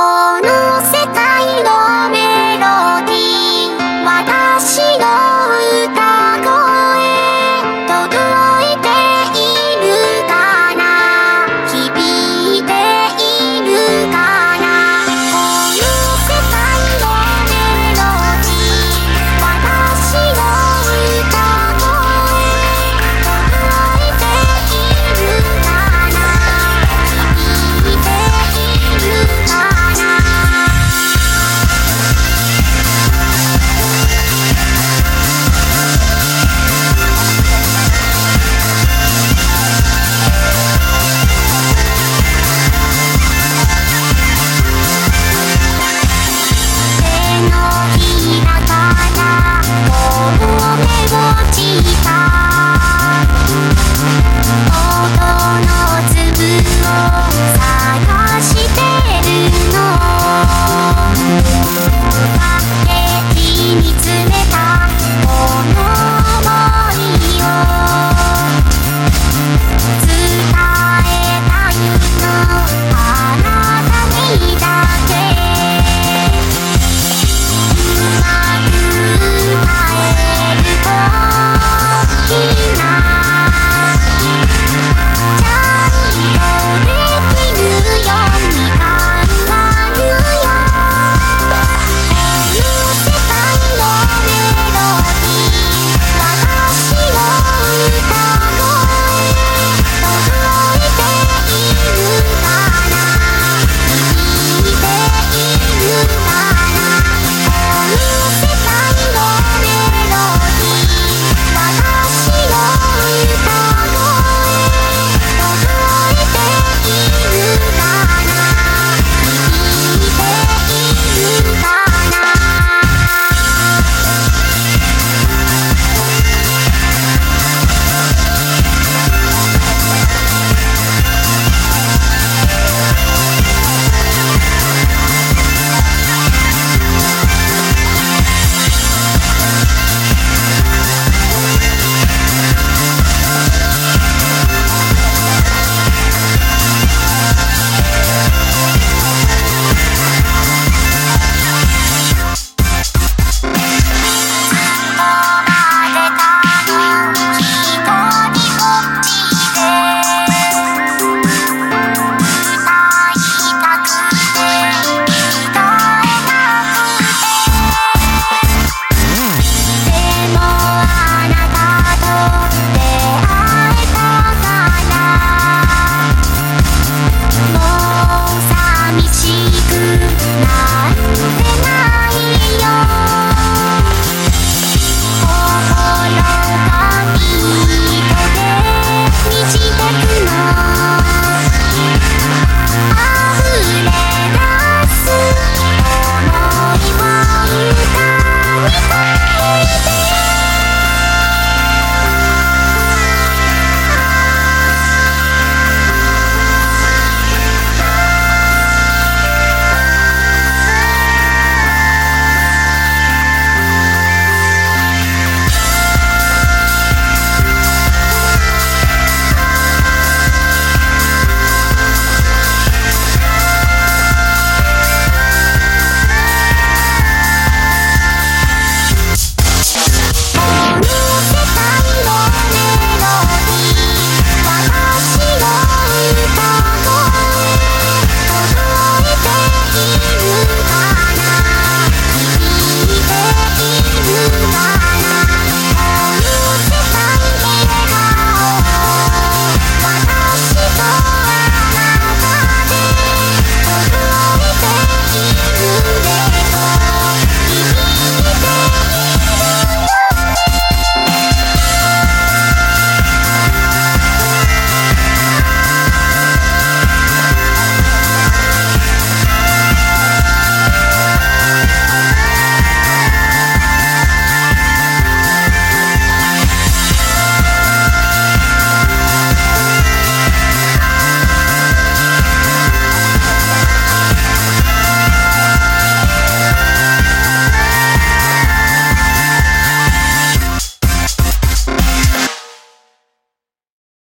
この